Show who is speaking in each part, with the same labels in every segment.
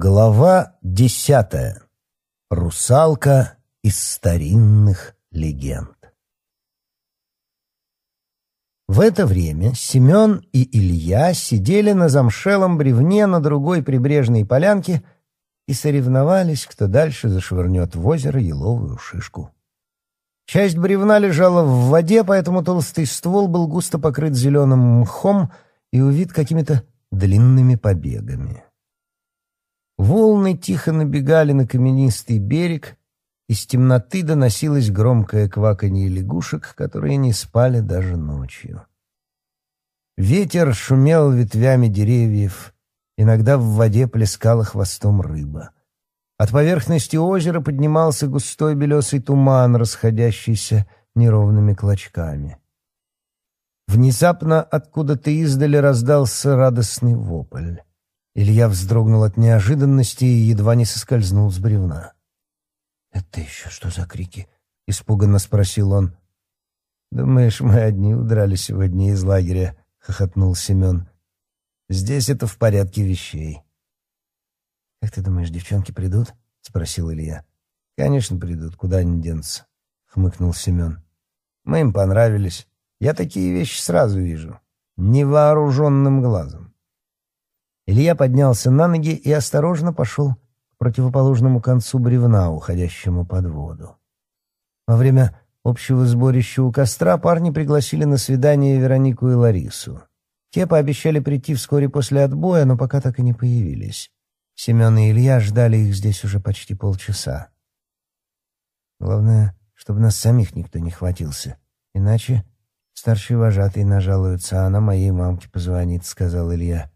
Speaker 1: Глава десятая. Русалка из старинных легенд. В это время Семен и Илья сидели на замшелом бревне на другой прибрежной полянке и соревновались, кто дальше зашвырнет в озеро еловую шишку. Часть бревна лежала в воде, поэтому толстый ствол был густо покрыт зеленым мхом и увит какими-то длинными побегами стороны тихо набегали на каменистый берег, из темноты доносилось громкое кваканье лягушек, которые не спали даже ночью. Ветер шумел ветвями деревьев, иногда в воде плескала хвостом рыба. От поверхности озера поднимался густой белесый туман, расходящийся неровными клочками. Внезапно откуда-то издали раздался радостный вопль. Илья вздрогнул от неожиданности и едва не соскользнул с бревна. «Это еще что за крики?» — испуганно спросил он. «Думаешь, мы одни удрали сегодня из лагеря?» — хохотнул Семен. «Здесь это в порядке вещей». «Как ты думаешь, девчонки придут?» — спросил Илья. «Конечно придут, куда они денутся», — хмыкнул Семен. «Мы им понравились. Я такие вещи сразу вижу. Невооруженным глазом». Илья поднялся на ноги и осторожно пошел к противоположному концу бревна, уходящему под воду. Во время общего сборища у костра парни пригласили на свидание Веронику и Ларису. Те пообещали прийти вскоре после отбоя, но пока так и не появились. Семен и Илья ждали их здесь уже почти полчаса. Главное, чтобы нас самих никто не хватился. Иначе старший вожатый нажалуется, а она моей мамке позвонит, — сказал Илья.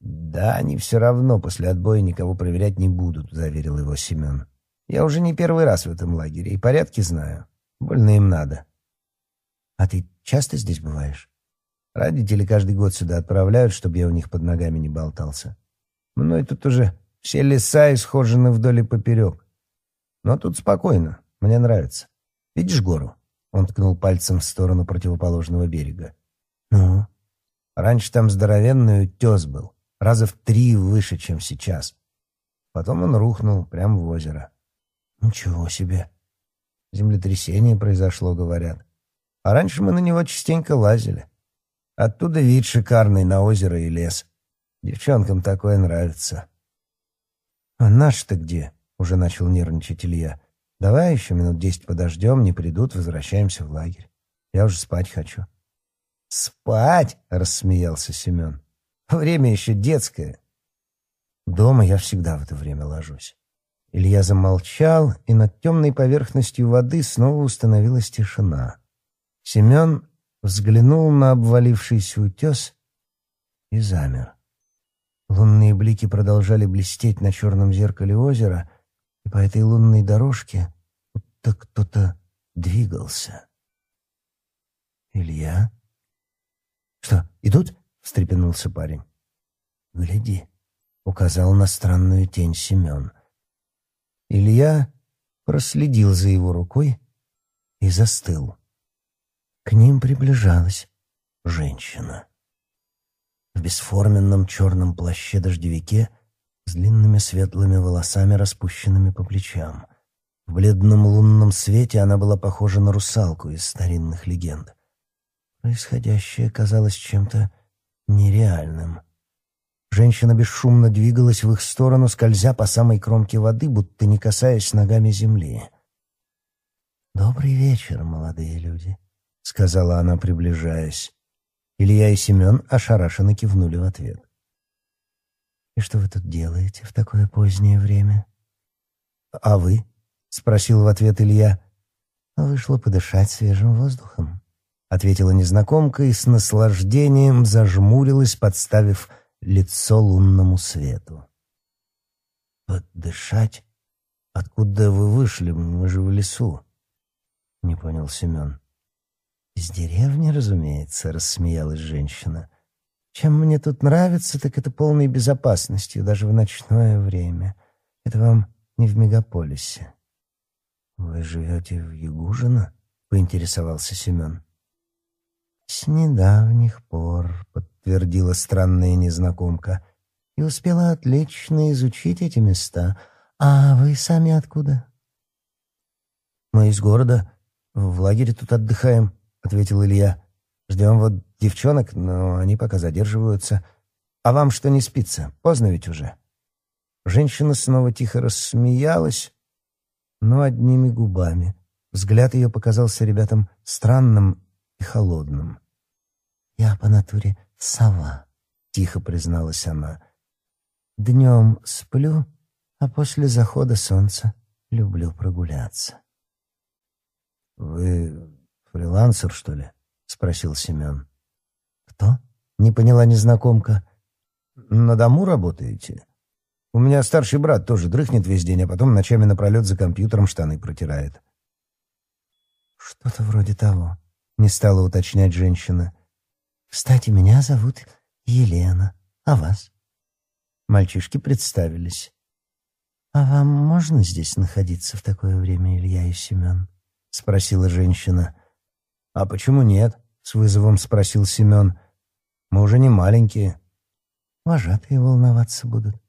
Speaker 1: Да, они все равно после отбоя никого проверять не будут, заверил его Семен. Я уже не первый раз в этом лагере и порядки знаю. Больно им надо. А ты часто здесь бываешь? Родители каждый год сюда отправляют, чтобы я у них под ногами не болтался. Мной тут уже все леса исхожены вдоль и поперек. Но тут спокойно, мне нравится. Видишь гору? Он ткнул пальцем в сторону противоположного берега. Ну? Раньше там здоровенный утес был раза в три выше, чем сейчас. Потом он рухнул прямо в озеро. Ничего себе. Землетрясение произошло, говорят. А раньше мы на него частенько лазили. Оттуда вид шикарный на озеро и лес. Девчонкам такое нравится. «А наш-то где?» — уже начал нервничать Илья. «Давай еще минут десять подождем, не придут, возвращаемся в лагерь. Я уже спать хочу». «Спать?» — рассмеялся Семен. Время еще детское. Дома я всегда в это время ложусь. Илья замолчал, и над темной поверхностью воды снова установилась тишина. Семен взглянул на обвалившийся утес и замер. Лунные блики продолжали блестеть на черном зеркале озера, и по этой лунной дорожке будто кто-то двигался. «Илья?» «Что, идут?» — встрепенулся парень. «Гляди», — указал на странную тень Семен. Илья проследил за его рукой и застыл. К ним приближалась женщина. В бесформенном черном плаще-дождевике с длинными светлыми волосами, распущенными по плечам. В бледном лунном свете она была похожа на русалку из старинных легенд. Происходящее казалось чем-то нереальным. Женщина бесшумно двигалась в их сторону, скользя по самой кромке воды, будто не касаясь ногами земли. «Добрый вечер, молодые люди», — сказала она, приближаясь. Илья и Семен ошарашенно кивнули в ответ. «И что вы тут делаете в такое позднее время?» «А вы?» — спросил в ответ Илья. вышло подышать свежим воздухом», ответила незнакомка и с наслаждением зажмурилась, подставив лицо лунному свету. «Поддышать? Откуда вы вышли? Мы же в лесу!» — не понял Семен. «Из деревни, разумеется», — рассмеялась женщина. «Чем мне тут нравится, так это полной безопасностью, даже в ночное время. Это вам не в мегаполисе». «Вы живете в Ягужино?» — поинтересовался Семен. С недавних пор, подтвердила странная незнакомка, и успела отлично изучить эти места. А вы сами откуда? Мы из города. В лагере тут отдыхаем, ответил Илья. Ждем вот девчонок, но они пока задерживаются. А вам что не спится? Поздно ведь уже. Женщина снова тихо рассмеялась, но одними губами. Взгляд ее показался ребятам странным и холодным. «Я по натуре сова», — тихо призналась она. «Днем сплю, а после захода солнца люблю прогуляться». «Вы фрилансер, что ли?» — спросил Семен. «Кто?» — не поняла незнакомка. «На дому работаете?» У меня старший брат тоже дрыхнет весь день, а потом ночами напролет за компьютером штаны протирает. Что-то вроде того не стала уточнять женщина. «Кстати, меня зовут Елена. А вас?» Мальчишки представились. «А вам можно здесь находиться в такое время, Илья и Семен?» — спросила женщина. «А почему нет?» — с вызовом спросил Семен. «Мы уже не маленькие». «Вожатые волноваться будут.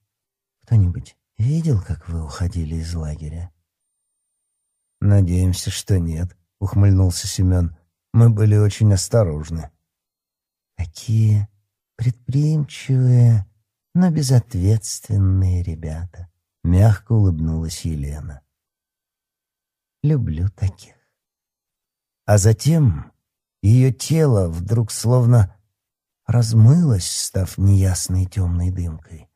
Speaker 1: Кто-нибудь видел, как вы уходили из лагеря?» «Надеемся, что нет», — ухмыльнулся Семен. Мы были очень осторожны. Такие предприимчивые, но безответственные ребята. Мягко улыбнулась Елена. Люблю таких. А затем ее тело вдруг словно размылось, став неясной темной дымкой.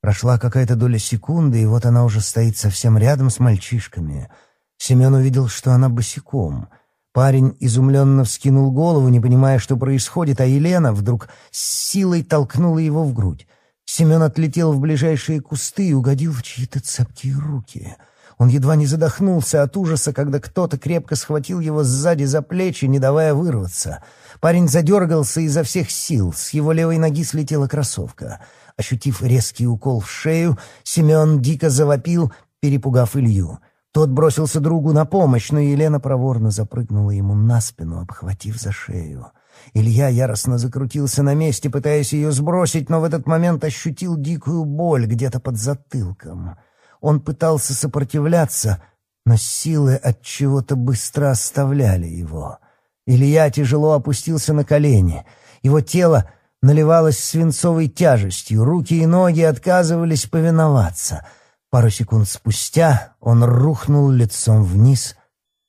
Speaker 1: Прошла какая-то доля секунды, и вот она уже стоит совсем рядом с мальчишками. Семен увидел, что она босиком — Парень изумленно вскинул голову, не понимая, что происходит, а Елена вдруг с силой толкнула его в грудь. Семен отлетел в ближайшие кусты и угодил в чьи-то цепкие руки. Он едва не задохнулся от ужаса, когда кто-то крепко схватил его сзади за плечи, не давая вырваться. Парень задергался изо всех сил, с его левой ноги слетела кроссовка. Ощутив резкий укол в шею, Семен дико завопил, перепугав Илью — тот бросился другу на помощь, но Елена проворно запрыгнула ему на спину, обхватив за шею. Илья яростно закрутился на месте, пытаясь ее сбросить, но в этот момент ощутил дикую боль где-то под затылком. Он пытался сопротивляться, но силы от чего-то быстро оставляли его. Илья тяжело опустился на колени. Его тело наливалось свинцовой тяжестью, руки и ноги отказывались повиноваться — Пару секунд спустя он рухнул лицом вниз,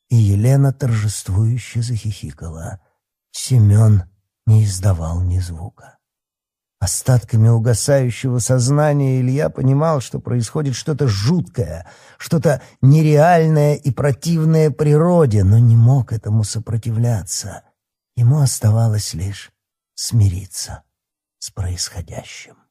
Speaker 1: и Елена торжествующе захихикала. Семен не издавал ни звука. Остатками угасающего сознания Илья понимал, что происходит что-то жуткое, что-то нереальное и противное природе, но не мог этому сопротивляться. Ему оставалось лишь смириться с происходящим.